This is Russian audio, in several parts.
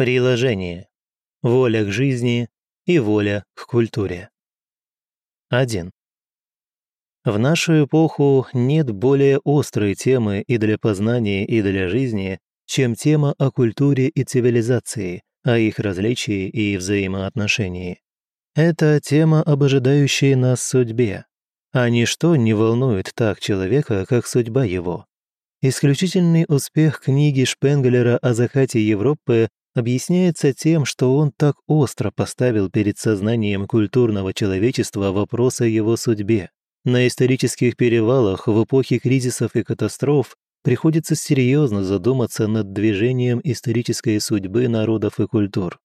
Приложение. Воля к жизни и воля к культуре. 1. В нашу эпоху нет более острой темы и для познания, и для жизни, чем тема о культуре и цивилизации, о их различии и взаимоотношении. Это тема об нас судьбе, а ничто не волнует так человека, как судьба его. Исключительный успех книги Шпенглера о закате Европы объясняется тем, что он так остро поставил перед сознанием культурного человечества вопрос о его судьбе. На исторических перевалах в эпохе кризисов и катастроф приходится серьезно задуматься над движением исторической судьбы народов и культур.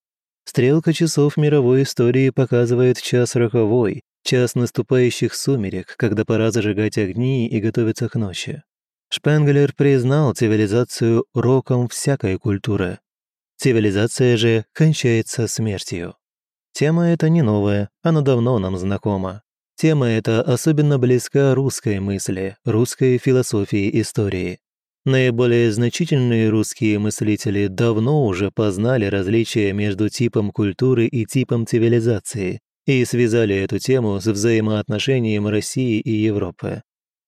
Стрелка часов мировой истории показывает час роковой, час наступающих сумерек, когда пора зажигать огни и готовиться к ночи. Шпенглер признал цивилизацию роком всякой культуры, Цивилизация же кончается смертью. Тема эта не новая, она давно нам знакома. Тема эта особенно близка русской мысли, русской философии истории. Наиболее значительные русские мыслители давно уже познали различия между типом культуры и типом цивилизации и связали эту тему с взаимоотношением России и Европы.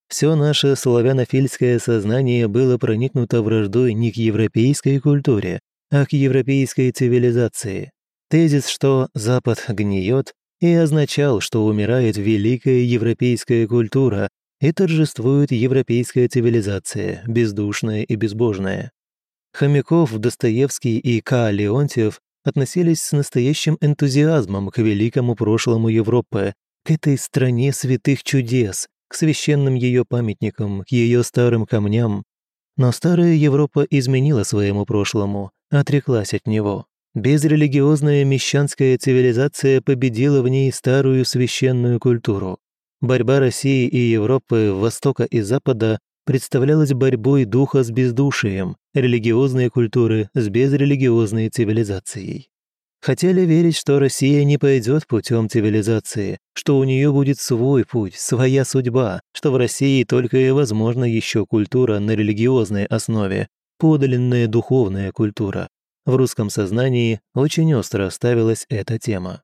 Все наше славянофильское сознание было проникнуто враждой не к европейской культуре, а к европейской цивилизации. Тезис, что Запад гниет, и означал, что умирает великая европейская культура и торжествует европейская цивилизация, бездушная и безбожная. Хомяков, Достоевский и К. Леонтьев относились с настоящим энтузиазмом к великому прошлому Европы, к этой стране святых чудес, к священным ее памятникам, к ее старым камням. Но старая Европа изменила своему прошлому, отреклась от него. Безрелигиозная мещанская цивилизация победила в ней старую священную культуру. Борьба России и Европы, Востока и Запада представлялась борьбой духа с бездушием, религиозной культуры с безрелигиозной цивилизацией. Хотели верить, что Россия не пойдет путем цивилизации, что у нее будет свой путь, своя судьба, что в России только и возможна еще культура на религиозной основе, подлинная духовная культура. В русском сознании очень остро ставилась эта тема.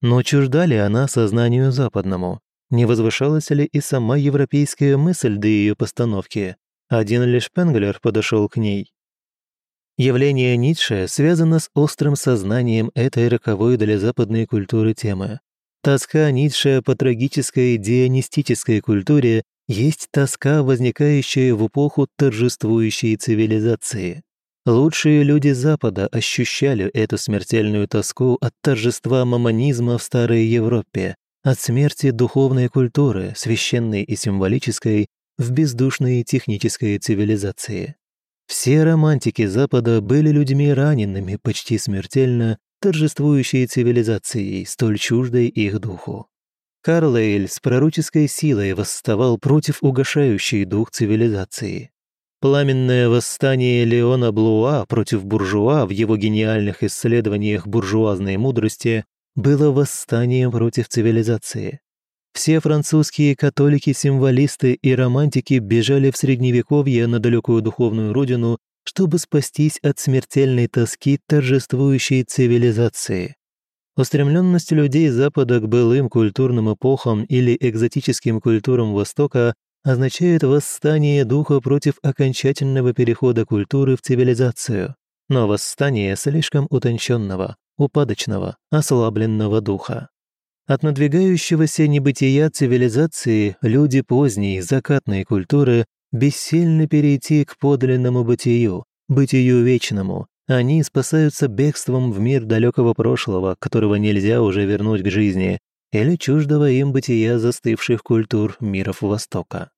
Но чужда ли она сознанию западному? Не возвышалась ли и сама европейская мысль до ее постановки? Один лишь Пенглер подошел к ней. Явление Ницше связано с острым сознанием этой роковой для западной культуры темы. Тоска Ницше по трагической дионистической культуре есть тоска, возникающая в эпоху торжествующей цивилизации. Лучшие люди Запада ощущали эту смертельную тоску от торжества мамонизма в Старой Европе, от смерти духовной культуры, священной и символической, в бездушной технической цивилизации. Все романтики Запада были людьми ранеными почти смертельно, торжествующей цивилизацией, столь чуждой их духу. Карлейль с пророческой силой восставал против угошающей дух цивилизации. Пламенное восстание Леона Блуа против буржуа в его гениальных исследованиях буржуазной мудрости было восстанием против цивилизации. Все французские католики-символисты и романтики бежали в Средневековье на далекую духовную родину, чтобы спастись от смертельной тоски торжествующей цивилизации. Устремленность людей Запада к былым культурным эпохам или экзотическим культурам Востока означает восстание духа против окончательного перехода культуры в цивилизацию, но восстание слишком утонченного, упадочного, ослабленного духа. От надвигающегося небытия цивилизации люди поздней, закатной культуры бессильны перейти к подлинному бытию, бытию вечному, они спасаются бегством в мир далекого прошлого, которого нельзя уже вернуть к жизни, или чуждого им бытия застывших культур миров Востока.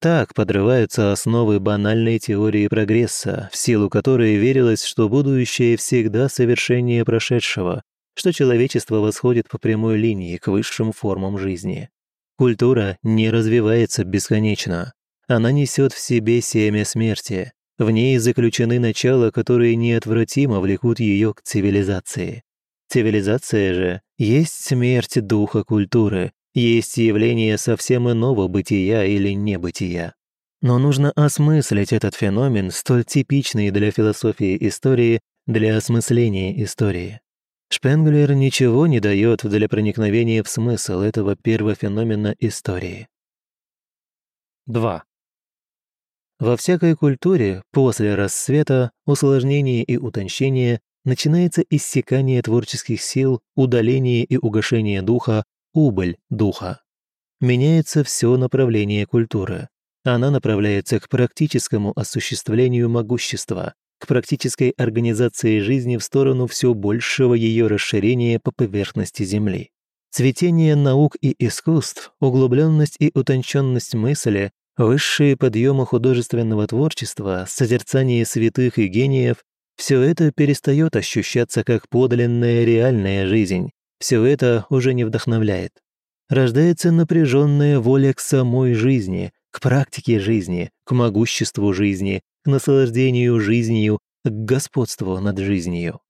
Так подрываются основы банальной теории прогресса, в силу которой верилось, что будущее всегда совершеннее прошедшего, что человечество восходит по прямой линии к высшим формам жизни. Культура не развивается бесконечно. Она несет в себе семя смерти, в ней заключены начала, которые неотвратимо влекут ее к цивилизации. Цивилизация же есть смерть духа культуры, есть явление совсем иного бытия или небытия. Но нужно осмыслить этот феномен, столь типичный для философии истории, для осмысления истории. Шпенглер ничего не дает для проникновения в смысл этого первого феномена истории. 2. Во всякой культуре после рассвета, усложнения и утончения начинается иссякание творческих сил, удаление и угошение духа, убыль духа. Меняется все направление культуры. Она направляется к практическому осуществлению могущества, к практической организации жизни в сторону все большего ее расширения по поверхности Земли. Цветение наук и искусств, углубленность и утонченность мысли, высшие подъемы художественного творчества, созерцание святых и гениев – все это перестает ощущаться как подлинная реальная жизнь, все это уже не вдохновляет. Рождается напряженная воля к самой жизни, к практике жизни, к могуществу жизни, к наслаждению жизнью, к господству над жизнью.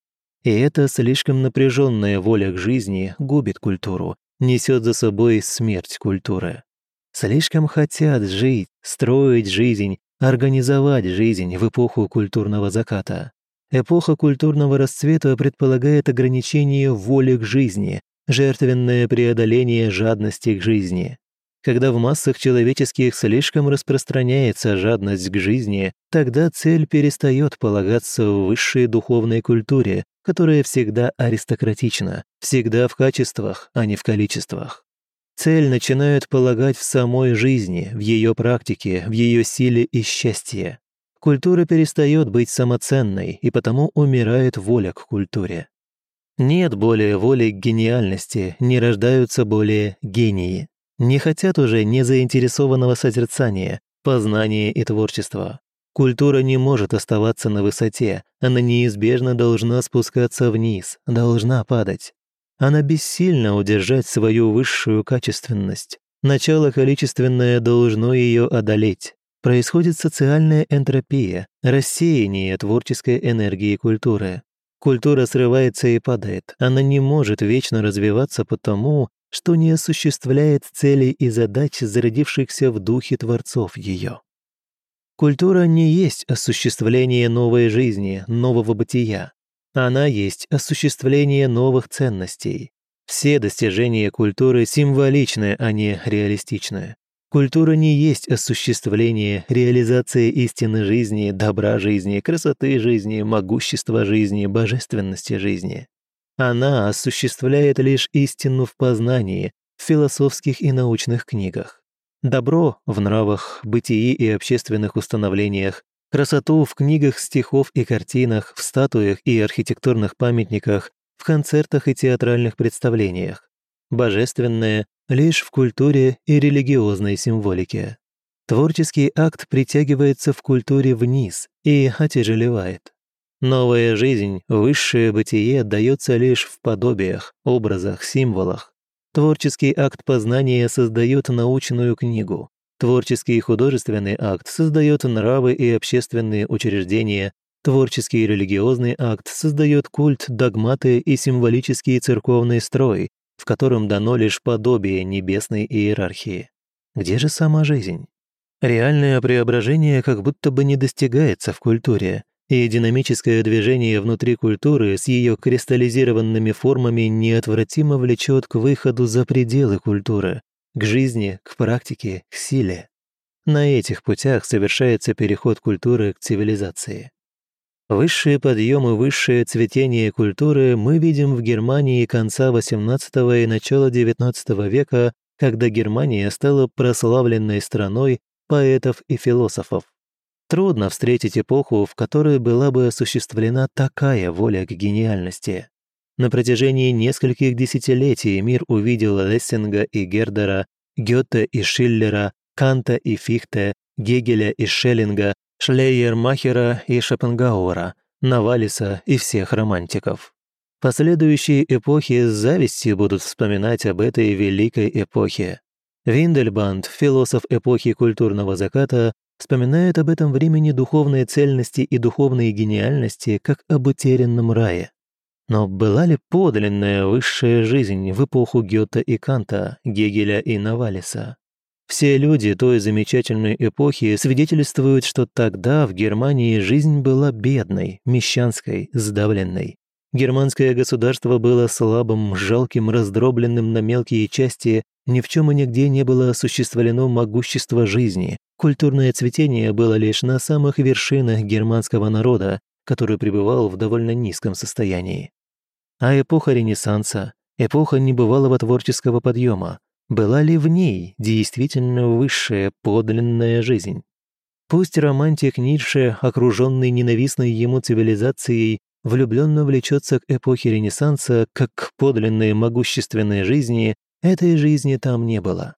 И эта слишком напряженная воля к жизни губит культуру, несет за собой смерть культуры. Слишком хотят жить, строить жизнь, организовать жизнь в эпоху культурного заката. Эпоха культурного расцвета предполагает ограничение воли к жизни, жертвенное преодоление жадности к жизни. Когда в массах человеческих слишком распространяется жадность к жизни, тогда цель перестает полагаться в высшей духовной культуре, которая всегда аристократична, всегда в качествах, а не в количествах. Цель начинают полагать в самой жизни, в ее практике, в ее силе и счастье. Культура перестает быть самоценной, и потому умирает воля к культуре. Нет более воли к гениальности, не рождаются более гении не хотят уже незаинтересованного созерцания, познания и творчества. Культура не может оставаться на высоте, она неизбежно должна спускаться вниз, должна падать. Она бессильна удержать свою высшую качественность. Начало количественное должно ее одолеть. Происходит социальная энтропия, рассеяние творческой энергии культуры. Культура срывается и падает. Она не может вечно развиваться потому, что не осуществляет целей и задач, зародившихся в духе творцов ее. Культура не есть осуществление новой жизни, нового бытия. Она есть осуществление новых ценностей. Все достижения культуры символичны, а не реалистичны. Культура не есть осуществление, реализация истины жизни, добра жизни, красоты жизни, могущества жизни, божественности жизни. Она осуществляет лишь истину в познании, в философских и научных книгах. Добро в нравах, бытии и общественных установлениях, красоту в книгах, стихов и картинах, в статуях и архитектурных памятниках, в концертах и театральных представлениях. Божественное лишь в культуре и религиозной символике. Творческий акт притягивается в культуре вниз и отяжелевает. Новая жизнь, высшее бытие дается лишь в подобиях, образах, символах. Творческий акт познания создает научную книгу. Творческий художественный акт создает нравы и общественные учреждения. Творческий религиозный акт создает культ, догматы и символический церковный строй, в котором дано лишь подобие небесной иерархии. Где же сама жизнь? Реальное преображение как будто бы не достигается в культуре, и динамическое движение внутри культуры с ее кристаллизированными формами неотвратимо влечет к выходу за пределы культуры, к жизни, к практике, к силе. На этих путях совершается переход культуры к цивилизации. Высшие подъемы, высшее цветение культуры мы видим в Германии конца XVIII и начала XIX века, когда Германия стала прославленной страной поэтов и философов. Трудно встретить эпоху, в которой была бы осуществлена такая воля к гениальности. На протяжении нескольких десятилетий мир увидел Лессинга и Гердера, Гёте и Шиллера, Канта и Фихте, Гегеля и Шеллинга, Шлейермахера и Шопенгауэра, Навалиса и всех романтиков. Последующие эпохи с завистью будут вспоминать об этой великой эпохе. Виндельбанд, философ эпохи культурного заката, вспоминает об этом времени духовной цельности и духовной гениальности как об утерянном рае. Но была ли подлинная высшая жизнь в эпоху Гёте и Канта, Гегеля и Навалиса? Все люди той замечательной эпохи свидетельствуют, что тогда в Германии жизнь была бедной, мещанской, сдавленной. Германское государство было слабым, жалким, раздробленным на мелкие части, ни в чем и нигде не было осуществлено могущество жизни. Культурное цветение было лишь на самых вершинах германского народа, который пребывал в довольно низком состоянии. А эпоха Ренессанса, эпоха небывалого творческого подъема, была ли в ней действительно высшая подлинная жизнь? Пусть романтик Ницше, окруженный ненавистной ему цивилизацией, влюбленно влечется к эпохе Ренессанса как к подлинной могущественной жизни, этой жизни там не было.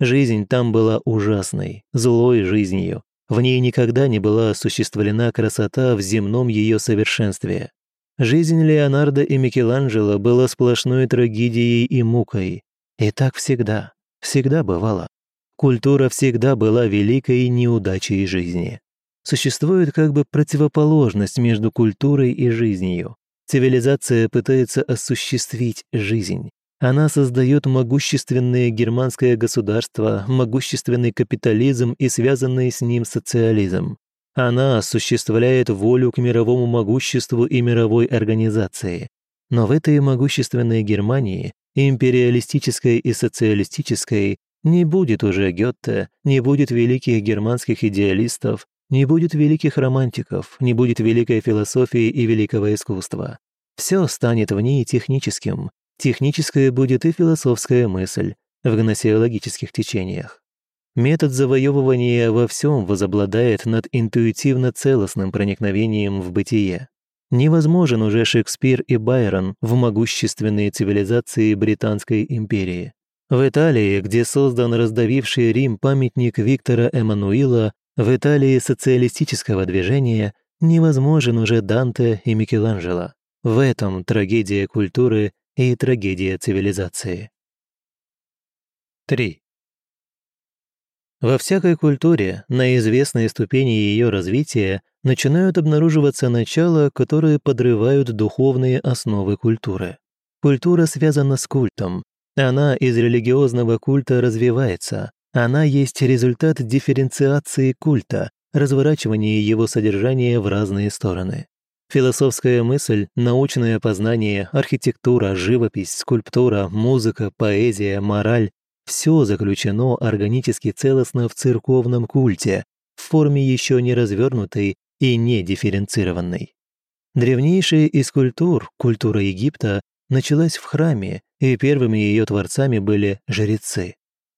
Жизнь там была ужасной, злой жизнью. В ней никогда не была осуществлена красота в земном ее совершенстве. Жизнь Леонардо и Микеланджело была сплошной трагедией и мукой, и так всегда, всегда бывало. Культура всегда была великой неудачей жизни. Существует как бы противоположность между культурой и жизнью. Цивилизация пытается осуществить жизнь. Она создает могущественное германское государство, могущественный капитализм и связанный с ним социализм. Она осуществляет волю к мировому могуществу и мировой организации. Но в этой могущественной Германии империалистической и социалистической, не будет уже Гетте, не будет великих германских идеалистов, не будет великих романтиков, не будет великой философии и великого искусства. Все станет в ней техническим. Техническая будет и философская мысль в гносеологических течениях. Метод завоевывания во всем возобладает над интуитивно целостным проникновением в бытие. Невозможен уже Шекспир и Байрон в могущественные цивилизации Британской империи. В Италии, где создан раздавивший Рим памятник Виктора Эммануила, в Италии социалистического движения невозможен уже Данте и Микеланджело. В этом трагедия культуры и трагедия цивилизации. 3. Во всякой культуре на известной ступени ее развития начинают обнаруживаться начала, которые подрывают духовные основы культуры. Культура связана с культом. Она из религиозного культа развивается. Она есть результат дифференциации культа, разворачивания его содержания в разные стороны. Философская мысль, научное познание, архитектура, живопись, скульптура, музыка, поэзия, мораль – все заключено органически целостно в церковном культе, в форме еще не развернутой и не дифференцированной. Древнейшая из культур, культура Египта, началась в храме, и первыми ее творцами были жрецы.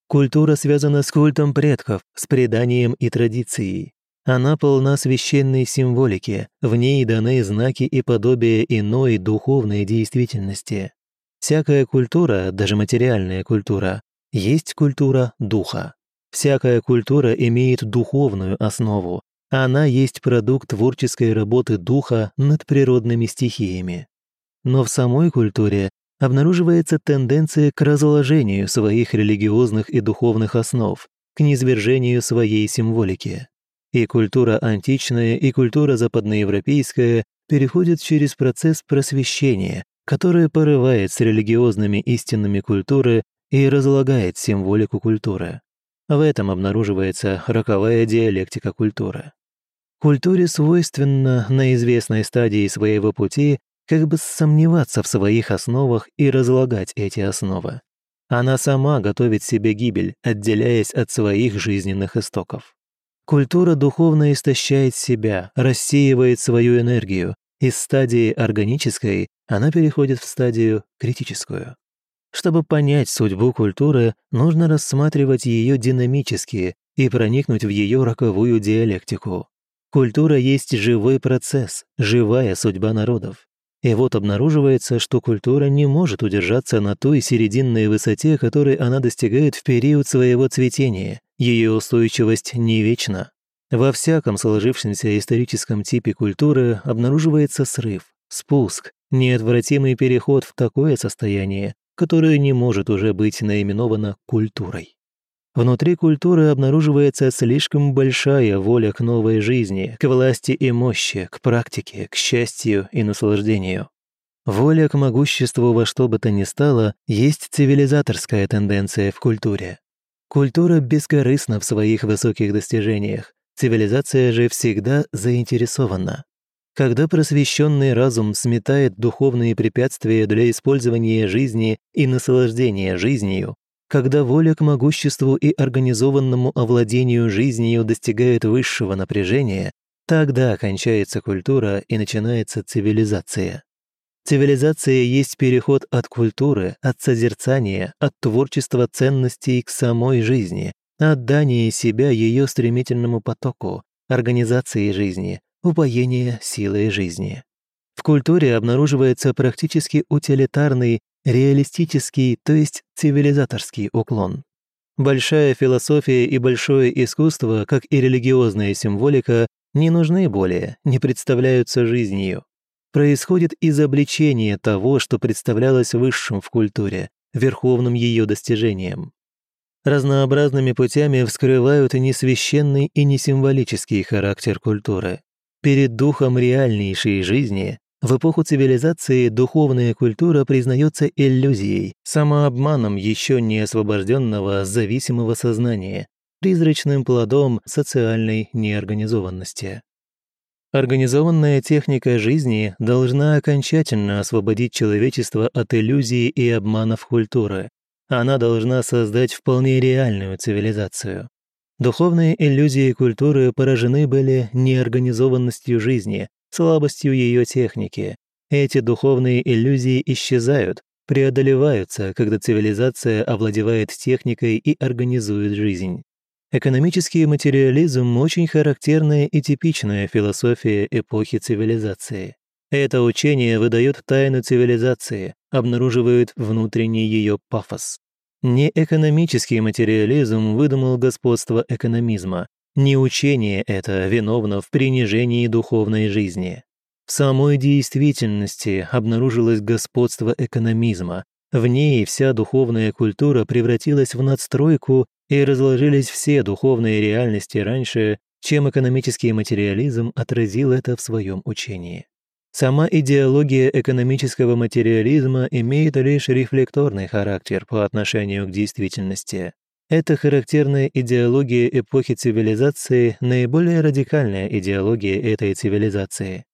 Культура связана с культом предков, с преданием и традицией. Она полна священной символики, в ней даны знаки и подобия иной духовной действительности. Всякая культура, даже материальная культура, есть культура духа. Всякая культура имеет духовную основу, она есть продукт творческой работы духа над природными стихиями. Но в самой культуре обнаруживается тенденция к разложению своих религиозных и духовных основ, к низвержению своей символики. И культура античная, и культура западноевропейская переходят через процесс просвещения, которое порывает с религиозными истинами культуры и разлагает символику культуры. В этом обнаруживается роковая диалектика культуры. Культуре свойственно на известной стадии своего пути как бы сомневаться в своих основах и разлагать эти основы. Она сама готовит себе гибель, отделяясь от своих жизненных истоков. Культура духовно истощает себя, рассеивает свою энергию. Из стадии органической она переходит в стадию критическую. Чтобы понять судьбу культуры, нужно рассматривать ее динамически и проникнуть в ее роковую диалектику. Культура есть живой процесс, живая судьба народов. И вот обнаруживается, что культура не может удержаться на той серединной высоте, которой она достигает в период своего цветения. Ее устойчивость не вечна. Во всяком сложившемся историческом типе культуры обнаруживается срыв, спуск, неотвратимый переход в такое состояние, которое не может уже быть наименовано культурой. Внутри культуры обнаруживается слишком большая воля к новой жизни, к власти и мощи, к практике, к счастью и наслаждению. Воля к могуществу во что бы то ни стало есть цивилизаторская тенденция в культуре. Культура бескорыстна в своих высоких достижениях, цивилизация же всегда заинтересована. Когда просвещенный разум сметает духовные препятствия для использования жизни и наслаждения жизнью, когда воля к могуществу и организованному овладению жизнью достигает высшего напряжения, тогда кончается культура и начинается цивилизация. Цивилизация есть переход от культуры, от созерцания, от творчества ценностей к самой жизни, отдание себя ее стремительному потоку, организации жизни, упоение силой жизни. В культуре обнаруживается практически утилитарный, реалистический, то есть цивилизаторский уклон. Большая философия и большое искусство, как и религиозная символика, не нужны более, не представляются жизнью. Происходит изобличение того, что представлялось высшим в культуре, верховным ее достижением. Разнообразными путями вскрывают не священный и не символический характер культуры. Перед духом реальнейшей жизни в эпоху цивилизации духовная культура признается иллюзией, самообманом еще не освобожденного зависимого сознания, призрачным плодом социальной неорганизованности. Организованная техника жизни должна окончательно освободить человечество от иллюзий и обманов культуры. Она должна создать вполне реальную цивилизацию. Духовные иллюзии культуры поражены были неорганизованностью жизни, слабостью ее техники. Эти духовные иллюзии исчезают, преодолеваются, когда цивилизация овладевает техникой и организует жизнь. Экономический материализм – очень характерная и типичная философия эпохи цивилизации. Это учение выдает тайну цивилизации, обнаруживает внутренний ее пафос. Не экономический материализм выдумал господство экономизма. Не учение это виновно в принижении духовной жизни. В самой действительности обнаружилось господство экономизма. В ней вся духовная культура превратилась в надстройку и разложились все духовные реальности раньше, чем экономический материализм отразил это в своем учении. Сама идеология экономического материализма имеет лишь рефлекторный характер по отношению к действительности. Это характерная идеология эпохи цивилизации, наиболее радикальная идеология этой цивилизации.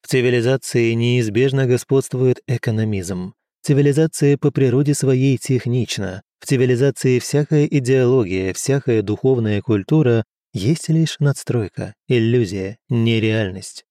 В цивилизации неизбежно господствует экономизм. Цивилизация по природе своей технична. В цивилизации всякая идеология, всякая духовная культура есть лишь надстройка, иллюзия, нереальность.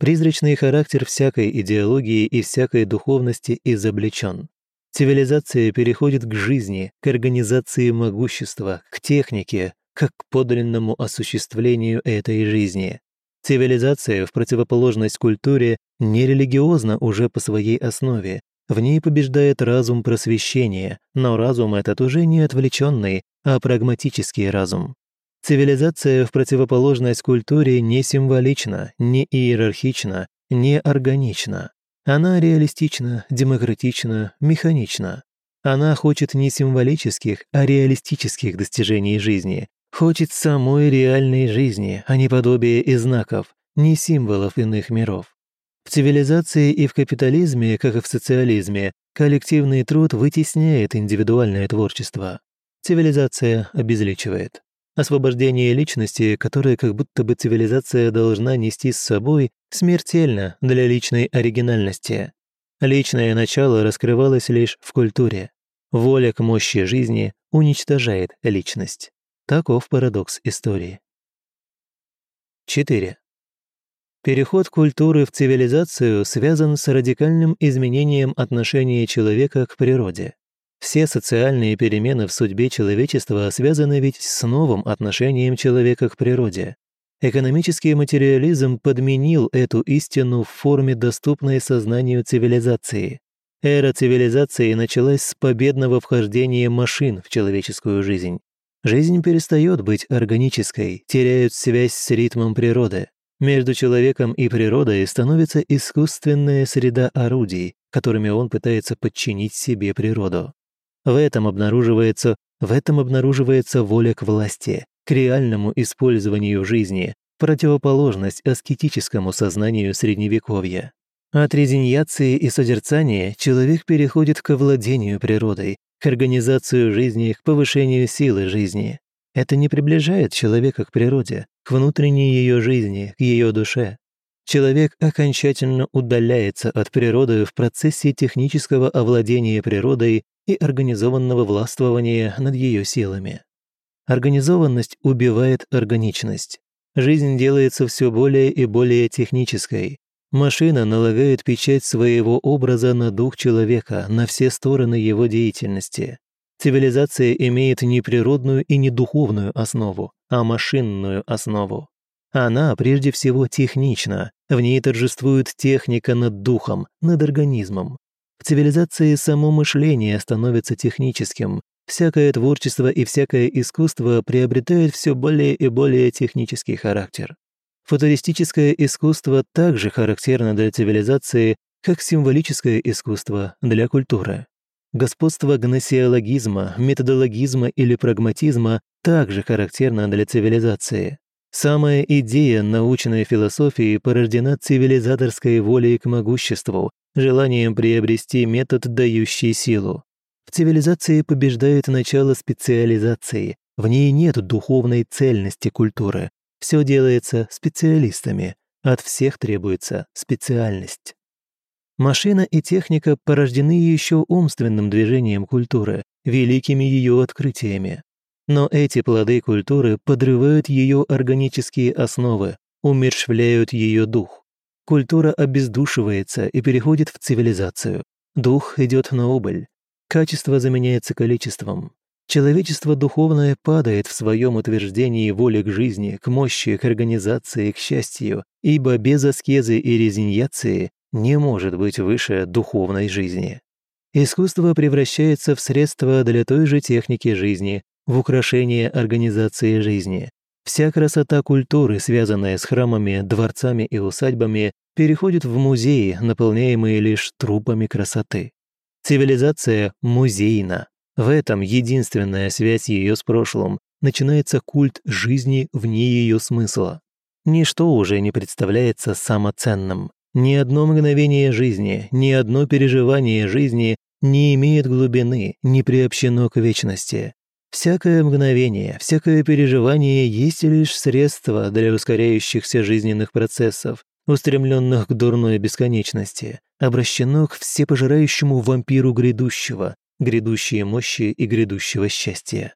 Призрачный характер всякой идеологии и всякой духовности изобличен. Цивилизация переходит к жизни, к организации могущества, к технике, как к подлинному осуществлению этой жизни. Цивилизация, в противоположность культуре, не религиозна уже по своей основе. В ней побеждает разум просвещения, но разум этот уже не отвлеченный, а прагматический разум. Цивилизация в противоположность культуре не символична, не иерархична, не органична. Она реалистична, демократична, механична. Она хочет не символических, а реалистических достижений жизни, хочет самой реальной жизни, а не подобия и знаков, не символов иных миров. В цивилизации и в капитализме, как и в социализме, коллективный труд вытесняет индивидуальное творчество. Цивилизация обезличивает. Освобождение личности, которое как будто бы цивилизация должна нести с собой, смертельно для личной оригинальности. Личное начало раскрывалось лишь в культуре. Воля к мощи жизни уничтожает личность. Таков парадокс истории. 4. Переход культуры в цивилизацию связан с радикальным изменением отношения человека к природе. Все социальные перемены в судьбе человечества связаны ведь с новым отношением человека к природе. Экономический материализм подменил эту истину в форме, доступной сознанию цивилизации. Эра цивилизации началась с победного вхождения машин в человеческую жизнь. Жизнь перестает быть органической, теряет связь с ритмом природы. Между человеком и природой становится искусственная среда орудий, которыми он пытается подчинить себе природу. В этом обнаруживается, в этом обнаруживается воля к власти, к реальному использованию жизни, противоположность аскетическому сознанию Средневековья. От резиньяции и созерцания человек переходит к владению природой, к организации жизни, к повышению силы жизни. Это не приближает человека к природе, к внутренней ее жизни, к ее душе. Человек окончательно удаляется от природы в процессе технического овладения природой и организованного властвования над ее силами. Организованность убивает органичность. Жизнь делается все более и более технической. Машина налагает печать своего образа на дух человека, на все стороны его деятельности. Цивилизация имеет не природную и не духовную основу, а машинную основу. Она прежде всего технична, в ней торжествует техника над духом, над организмом. В цивилизации само мышление становится техническим, всякое творчество и всякое искусство приобретает все более и более технический характер. Футуристическое искусство также характерно для цивилизации, как символическое искусство для культуры. Господство гносеологизма, методологизма или прагматизма также характерно для цивилизации. Самая идея научной философии порождена цивилизаторской волей к могуществу, желанием приобрести метод, дающий силу. В цивилизации побеждает начало специализации, в ней нет духовной цельности культуры. Все делается специалистами, от всех требуется специальность. Машина и техника порождены еще умственным движением культуры, великими ее открытиями. Но эти плоды культуры подрывают ее органические основы, умерщвляют ее дух. Культура обездушивается и переходит в цивилизацию. Дух идет на убыль. Качество заменяется количеством. Человечество духовное падает в своем утверждении воли к жизни, к мощи, к организации, к счастью, ибо без аскезы и резиньяции не может быть выше духовной жизни. Искусство превращается в средство для той же техники жизни, в украшение организации жизни. Вся красота культуры, связанная с храмами, дворцами и усадьбами, переходит в музеи, наполняемые лишь трупами красоты. Цивилизация музейна. В этом единственная связь ее с прошлым. Начинается культ жизни вне ее смысла. Ничто уже не представляется самоценным. Ни одно мгновение жизни, ни одно переживание жизни не имеет глубины, не приобщено к вечности. Всякое мгновение, всякое переживание есть лишь средство для ускоряющихся жизненных процессов, устремленных к дурной бесконечности, обращено к всепожирающему вампиру грядущего, грядущей мощи и грядущего счастья.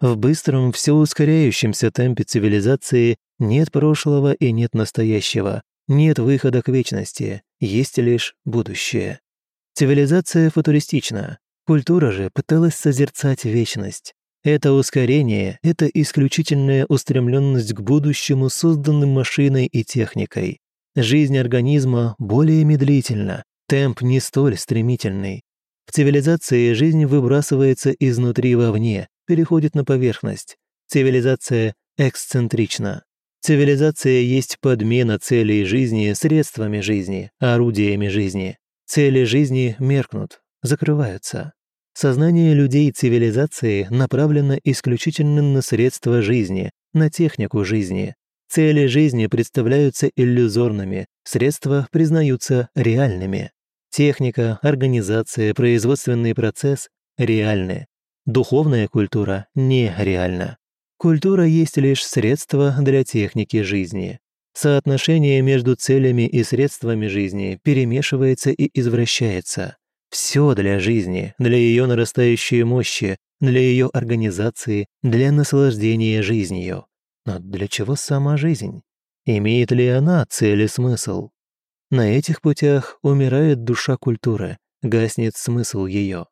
В быстром, все ускоряющемся темпе цивилизации нет прошлого и нет настоящего, нет выхода к вечности, есть лишь будущее. Цивилизация футуристична, культура же пыталась созерцать вечность. Это ускорение – это исключительная устремленность к будущему, созданным машиной и техникой. Жизнь организма более медлительна, темп не столь стремительный. В цивилизации жизнь выбрасывается изнутри вовне, переходит на поверхность. Цивилизация эксцентрична. Цивилизация есть подмена целей жизни средствами жизни, орудиями жизни. Цели жизни меркнут, закрываются. Сознание людей цивилизации направлено исключительно на средства жизни, на технику жизни. Цели жизни представляются иллюзорными, средства признаются реальными. Техника, организация, производственный процесс – реальны. Духовная культура нереальна. Культура есть лишь средство для техники жизни. Соотношение между целями и средствами жизни перемешивается и извращается. Все для жизни, для ее нарастающей мощи, для ее организации, для наслаждения жизнью. Но для чего сама жизнь? Имеет ли она цель и смысл? На этих путях умирает душа культуры, гаснет смысл ее.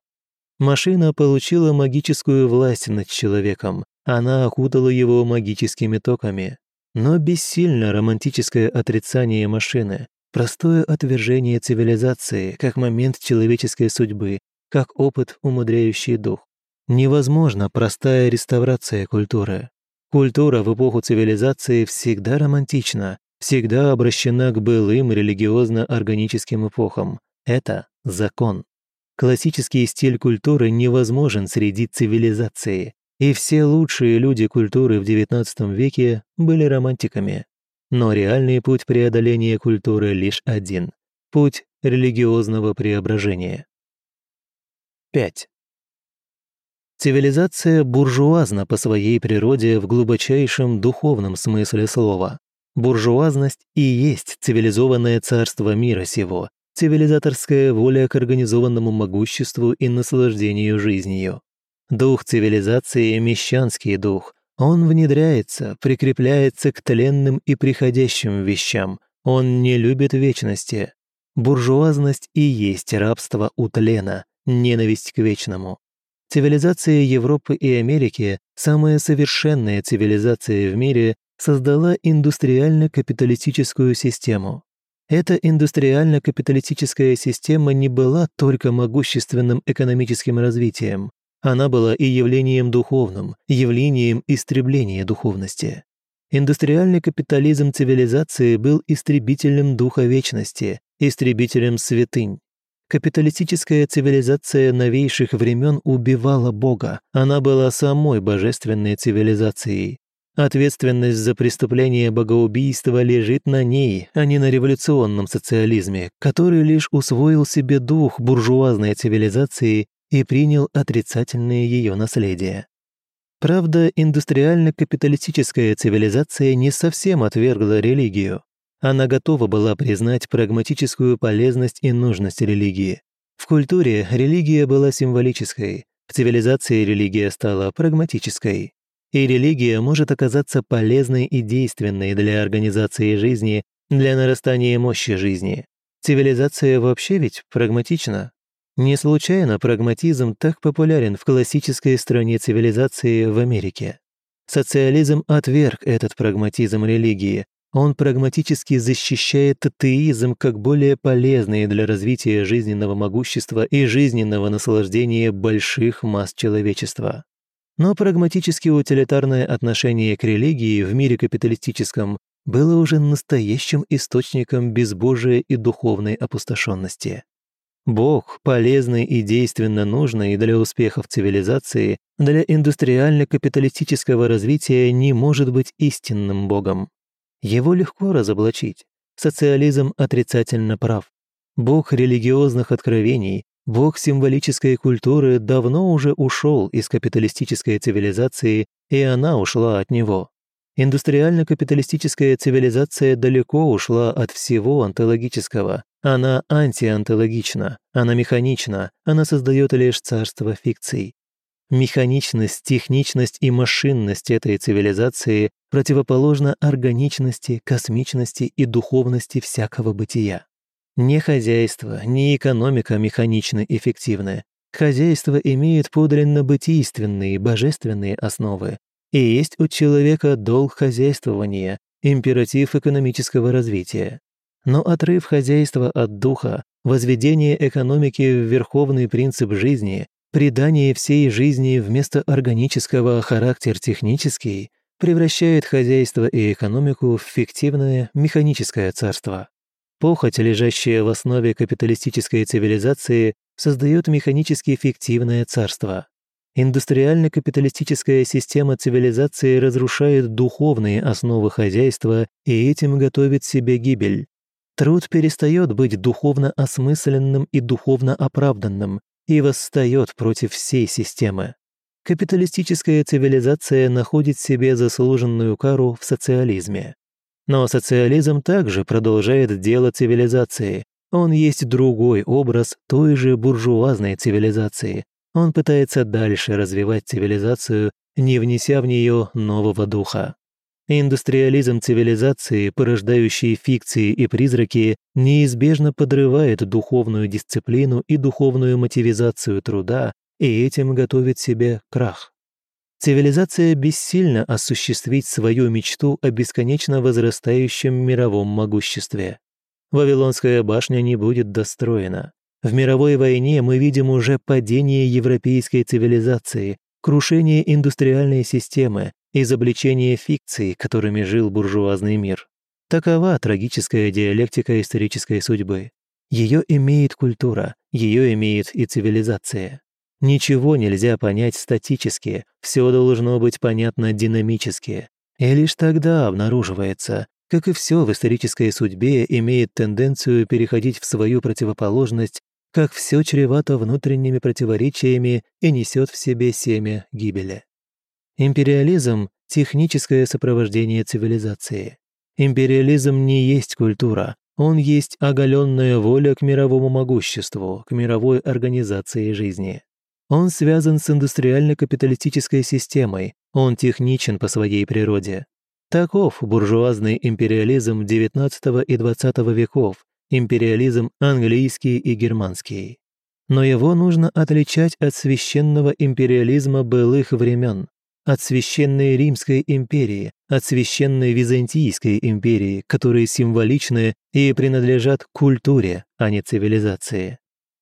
Машина получила магическую власть над человеком, она окутала его магическими токами. Но бессильно романтическое отрицание машины, Простое отвержение цивилизации, как момент человеческой судьбы, как опыт, умудряющий дух. Невозможно простая реставрация культуры. Культура в эпоху цивилизации всегда романтична, всегда обращена к былым религиозно-органическим эпохам. Это закон. Классический стиль культуры невозможен среди цивилизации, и все лучшие люди культуры в XIX веке были романтиками. Но реальный путь преодоления культуры лишь один – путь религиозного преображения. 5. Цивилизация буржуазна по своей природе в глубочайшем духовном смысле слова. Буржуазность и есть цивилизованное царство мира сего, цивилизаторская воля к организованному могуществу и наслаждению жизнью. Дух цивилизации – мещанский дух. Он внедряется, прикрепляется к тленным и приходящим вещам. Он не любит вечности. Буржуазность и есть рабство у тлена, ненависть к вечному. Цивилизация Европы и Америки, самая совершенная цивилизация в мире, создала индустриально-капиталистическую систему. Эта индустриально-капиталистическая система не была только могущественным экономическим развитием. Она была и явлением духовным, явлением истребления духовности. Индустриальный капитализм цивилизации был истребителем духа вечности, истребителем святынь. Капиталистическая цивилизация новейших времен убивала Бога. Она была самой божественной цивилизацией. Ответственность за преступление богоубийства лежит на ней, а не на революционном социализме, который лишь усвоил себе дух буржуазной цивилизации и принял отрицательное ее наследие. Правда, индустриально-капиталистическая цивилизация не совсем отвергла религию. Она готова была признать прагматическую полезность и нужность религии. В культуре религия была символической, в цивилизации религия стала прагматической. И религия может оказаться полезной и действенной для организации жизни, для нарастания мощи жизни. Цивилизация вообще ведь прагматична. Не случайно прагматизм так популярен в классической стране цивилизации в Америке. Социализм отверг этот прагматизм религии, он прагматически защищает атеизм как более полезный для развития жизненного могущества и жизненного наслаждения больших масс человечества. Но прагматически утилитарное отношение к религии в мире капиталистическом было уже настоящим источником безбожия и духовной опустошенности. Бог, полезный и действенно нужный для успехов цивилизации, для индустриально-капиталистического развития не может быть истинным Богом. Его легко разоблачить. Социализм отрицательно прав. Бог религиозных откровений, бог символической культуры давно уже ушел из капиталистической цивилизации, и она ушла от него. Индустриально-капиталистическая цивилизация далеко ушла от всего онтологического. Она антионтологична, она механична, она создает лишь царство фикций. Механичность, техничность и машинность этой цивилизации противоположна органичности, космичности и духовности всякого бытия. Ни хозяйство, ни экономика механичны эффективны. Хозяйство имеет подлинно бытийственные, божественные основы. И есть у человека долг хозяйствования, императив экономического развития. Но отрыв хозяйства от духа, возведение экономики в верховный принцип жизни Придание всей жизни вместо органического характер технический превращает хозяйство и экономику в фиктивное механическое царство. Похоть, лежащая в основе капиталистической цивилизации, создает механически фиктивное царство. Индустриально-капиталистическая система цивилизации разрушает духовные основы хозяйства и этим готовит себе гибель. Труд перестает быть духовно осмысленным и духовно оправданным, и восстает против всей системы. Капиталистическая цивилизация находит себе заслуженную кару в социализме. Но социализм также продолжает дело цивилизации. Он есть другой образ той же буржуазной цивилизации. Он пытается дальше развивать цивилизацию, не внеся в нее нового духа. Индустриализм цивилизации, порождающий фикции и призраки, неизбежно подрывает духовную дисциплину и духовную мотивизацию труда и этим готовит себе крах. Цивилизация бессильна осуществить свою мечту о бесконечно возрастающем мировом могуществе. Вавилонская башня не будет достроена. В мировой войне мы видим уже падение европейской цивилизации, крушение индустриальной системы, изобличение фикций, которыми жил буржуазный мир. Такова трагическая диалектика исторической судьбы. Ее имеет культура, ее имеет и цивилизация. Ничего нельзя понять статически, все должно быть понятно динамически. И лишь тогда обнаруживается, как и все в исторической судьбе имеет тенденцию переходить в свою противоположность как все чревато внутренними противоречиями и несет в себе семя гибели. Империализм – техническое сопровождение цивилизации. Империализм не есть культура, он есть оголенная воля к мировому могуществу, к мировой организации жизни. Он связан с индустриально-капиталистической системой, он техничен по своей природе. Таков буржуазный империализм XIX и XX веков, империализм английский и германский. Но его нужно отличать от священного империализма былых времен, от священной Римской империи, от священной Византийской империи, которые символичны и принадлежат культуре, а не цивилизации.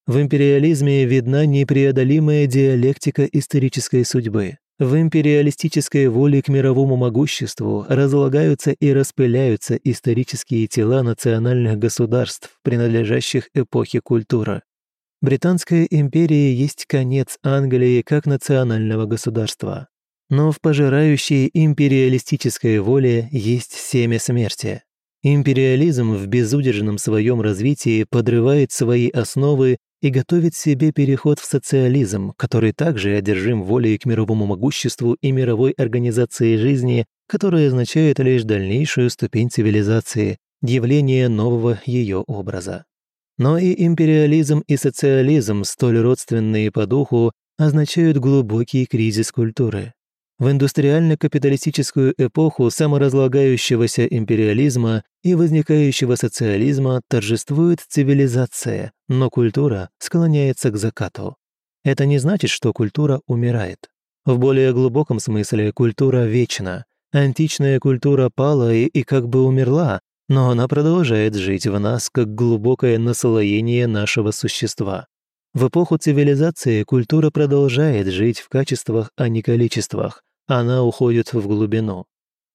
В империализме видна непреодолимая диалектика исторической судьбы. В империалистической воле к мировому могуществу разлагаются и распыляются исторические тела национальных государств, принадлежащих эпохе культуры. Британская империя есть конец Англии как национального государства. Но в пожирающей империалистической воле есть семя смерти. Империализм в безудержном своем развитии подрывает свои основы и готовит себе переход в социализм, который также одержим волей к мировому могуществу и мировой организации жизни, которая означает лишь дальнейшую ступень цивилизации, явление нового ее образа. Но и империализм и социализм, столь родственные по духу, означают глубокий кризис культуры. В индустриально-капиталистическую эпоху саморазлагающегося империализма и возникающего социализма торжествует цивилизация, но культура склоняется к закату. Это не значит, что культура умирает. В более глубоком смысле культура вечна. Античная культура пала и, и как бы умерла, но она продолжает жить в нас как глубокое наслоение нашего существа. В эпоху цивилизации культура продолжает жить в качествах, а не количествах. Она уходит в глубину.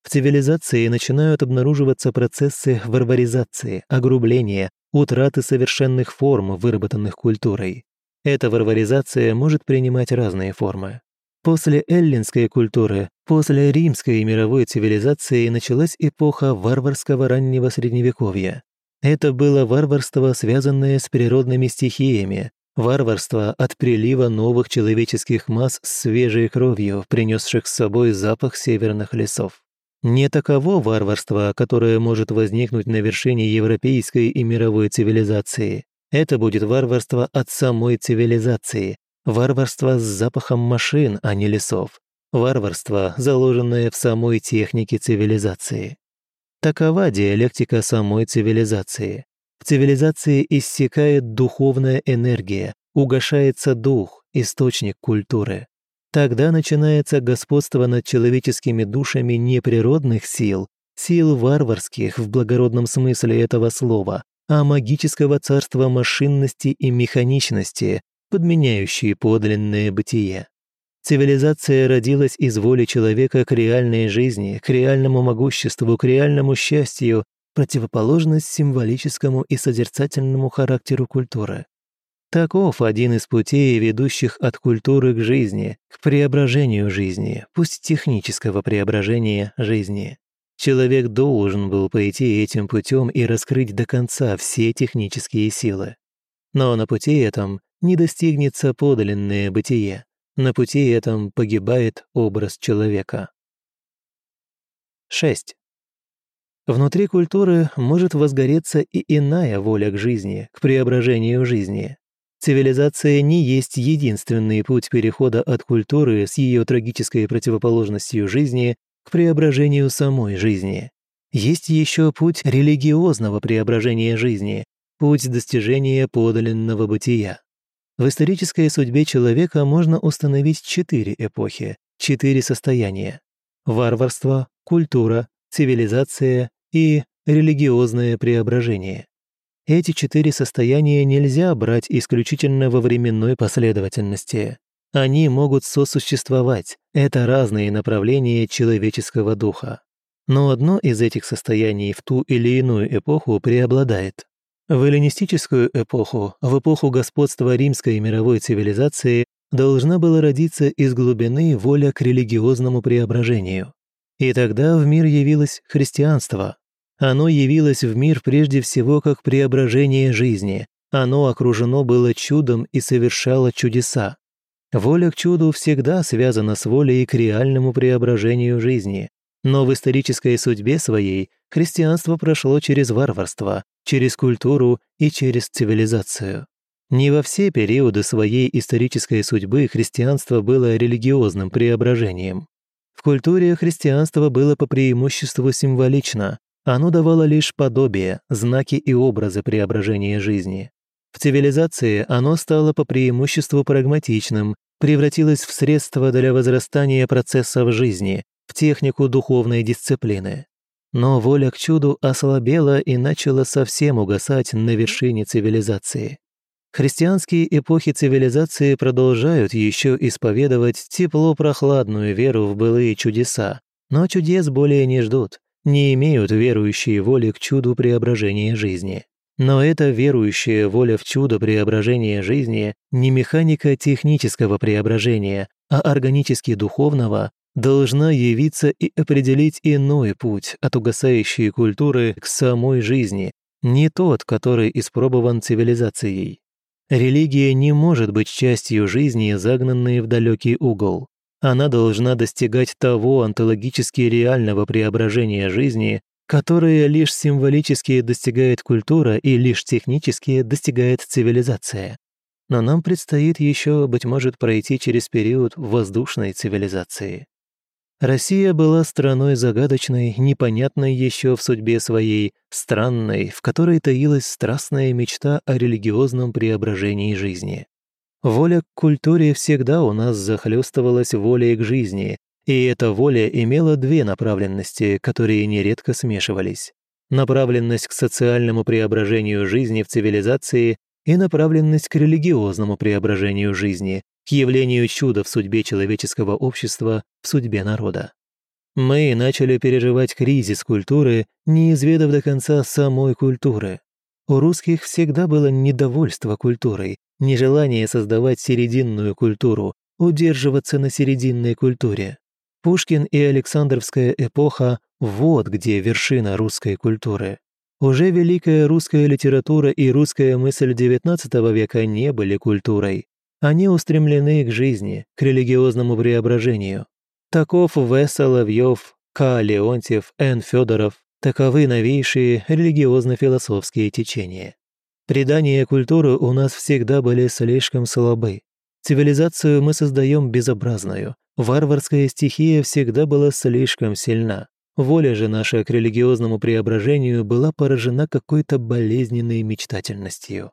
В цивилизации начинают обнаруживаться процессы варваризации, огрубления, утраты совершенных форм, выработанных культурой. Эта варваризация может принимать разные формы. После эллинской культуры, после римской и мировой цивилизации началась эпоха варварского раннего средневековья. Это было варварство, связанное с природными стихиями, Варварство от прилива новых человеческих масс с свежей кровью, принесших с собой запах северных лесов. Не таково варварство, которое может возникнуть на вершине европейской и мировой цивилизации. Это будет варварство от самой цивилизации, варварство с запахом машин, а не лесов, варварство, заложенное в самой технике цивилизации. Такова диалектика самой цивилизации. В цивилизации иссякает духовная энергия, угошается дух, источник культуры. Тогда начинается господство над человеческими душами не природных сил, сил варварских в благородном смысле этого слова, а магического царства машинности и механичности, подменяющие подлинное бытие. Цивилизация родилась из воли человека к реальной жизни, к реальному могуществу, к реальному счастью, противоположность символическому и созерцательному характеру культуры. Таков один из путей, ведущих от культуры к жизни, к преображению жизни, пусть технического преображения жизни. Человек должен был пойти этим путем и раскрыть до конца все технические силы. Но на пути этом не достигнется подлинное бытие. На пути этом погибает образ человека. 6. Внутри культуры может возгореться и иная воля к жизни, к преображению жизни. Цивилизация не есть единственный путь перехода от культуры с ее трагической противоположностью жизни к преображению самой жизни. Есть еще путь религиозного преображения жизни, путь достижения подлинного бытия. В исторической судьбе человека можно установить четыре эпохи, четыре состояния. Варварство, культура, цивилизация и религиозное преображение. Эти четыре состояния нельзя брать исключительно во временной последовательности. Они могут сосуществовать, это разные направления человеческого духа. Но одно из этих состояний в ту или иную эпоху преобладает. В эллинистическую эпоху, в эпоху господства римской мировой цивилизации, должна была родиться из глубины воля к религиозному преображению. И тогда в мир явилось христианство, оно явилось в мир прежде всего как преображение жизни, Оно окружено было чудом и совершало чудеса. Воля к чуду всегда связана с волей к реальному преображению жизни. Но в исторической судьбе своей христианство прошло через варварство, через культуру и через цивилизацию. Не во все периоды своей исторической судьбы христианство было религиозным преображением. В культуре христианство было по преимуществу символично, оно давало лишь подобие, знаки и образы преображения жизни. В цивилизации оно стало по преимуществу прагматичным, превратилось в средство для возрастания процессов жизни, в технику духовной дисциплины. Но воля к чуду ослабела и начала совсем угасать на вершине цивилизации. Христианские эпохи цивилизации продолжают еще исповедовать тепло-прохладную веру в былые чудеса, но чудес более не ждут, не имеют верующие воли к чуду преображения жизни. Но эта верующая воля в чудо преображения жизни не механика технического преображения, а органически духовного, должна явиться и определить иной путь от угасающей культуры к самой жизни, не тот, который испробован цивилизацией. Религия не может быть частью жизни, загнанной в далекий угол. Она должна достигать того онтологически реального преображения жизни, которые лишь символически достигает культура и лишь технически достигает цивилизация. Но нам предстоит еще, быть может, пройти через период воздушной цивилизации. Россия была страной загадочной, непонятной еще в судьбе своей, странной, в которой таилась страстная мечта о религиозном преображении жизни. Воля к культуре всегда у нас захлестывалась волей к жизни, и эта воля имела две направленности, которые нередко смешивались. Направленность к социальному преображению жизни в цивилизации и направленность к религиозному преображению жизни, к явлению чуда в судьбе человеческого общества, в судьбе народа. Мы начали переживать кризис культуры, не изведав до конца самой культуры. У русских всегда было недовольство культурой, нежелание создавать серединную культуру, удерживаться на серединной культуре. Пушкин и Александровская эпоха – вот где вершина русской культуры. Уже великая русская литература и русская мысль XIX века не были культурой. Они устремлены к жизни, к религиозному преображению. Таков В. Соловьев, К. Леонтьев, Н. Федоров, таковы новейшие религиозно-философские течения. Предания культуры у нас всегда были слишком слабы. Цивилизацию мы создаем безобразную, Варварская стихия всегда была слишком сильна. Воля же наша к религиозному преображению была поражена какой-то болезненной мечтательностью.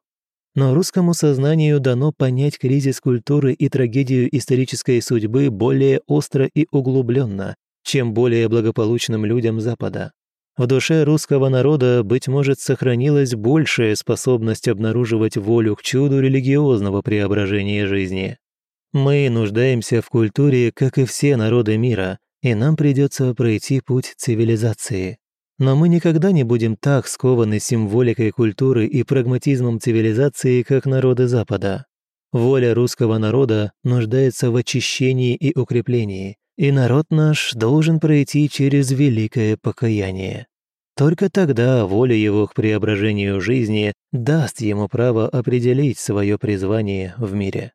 Но русскому сознанию дано понять кризис культуры и трагедию исторической судьбы более остро и углубленно, чем более благополучным людям Запада. В душе русского народа, быть может, сохранилась большая способность обнаруживать волю к чуду религиозного преображения жизни. Мы нуждаемся в культуре, как и все народы мира, и нам придется пройти путь цивилизации. Но мы никогда не будем так скованы символикой культуры и прагматизмом цивилизации, как народы Запада. Воля русского народа нуждается в очищении и укреплении, и народ наш должен пройти через великое покаяние. Только тогда воля его к преображению жизни даст ему право определить свое призвание в мире.